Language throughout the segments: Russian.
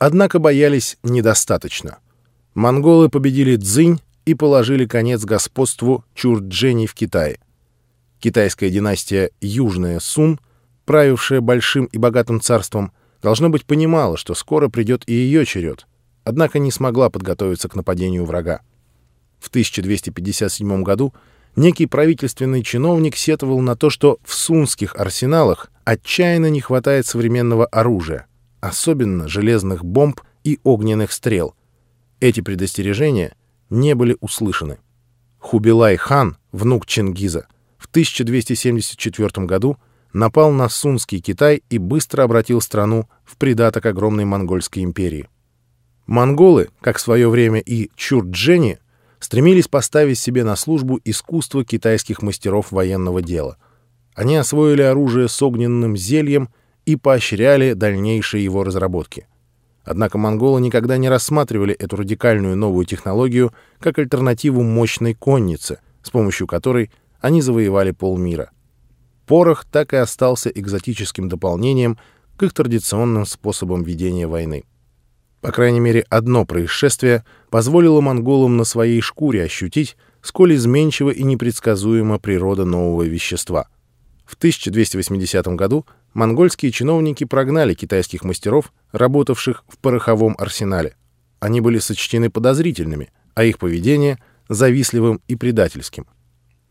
Однако боялись недостаточно. Монголы победили Цзинь и положили конец господству Чурдженей в Китае. Китайская династия Южная Сун, правившая большим и богатым царством, должно быть понимала, что скоро придет и ее черед, однако не смогла подготовиться к нападению врага. В 1257 году некий правительственный чиновник сетовал на то, что в сунских арсеналах отчаянно не хватает современного оружия, особенно железных бомб и огненных стрел. Эти предостережения не были услышаны. Хубилай-хан, внук Чингиза, в 1274 году напал на Сунский Китай и быстро обратил страну в придаток огромной монгольской империи. Монголы, как в свое время и Чурджени, стремились поставить себе на службу искусство китайских мастеров военного дела. Они освоили оружие с огненным зельем и поощряли дальнейшие его разработки. Однако монголы никогда не рассматривали эту радикальную новую технологию как альтернативу мощной коннице, с помощью которой они завоевали полмира. Порох так и остался экзотическим дополнением к их традиционным способам ведения войны. По крайней мере, одно происшествие позволило монголам на своей шкуре ощутить, сколь изменчива и непредсказуема природа нового вещества. В 1280 году монгольские чиновники прогнали китайских мастеров, работавших в пороховом арсенале. Они были сочтены подозрительными, а их поведение — завистливым и предательским.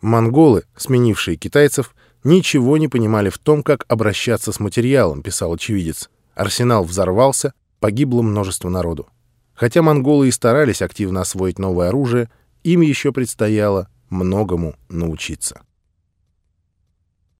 Монголы, сменившие китайцев, ничего не понимали в том, как обращаться с материалом, писал очевидец. Арсенал взорвался, погибло множество народу. Хотя монголы и старались активно освоить новое оружие, им еще предстояло многому научиться.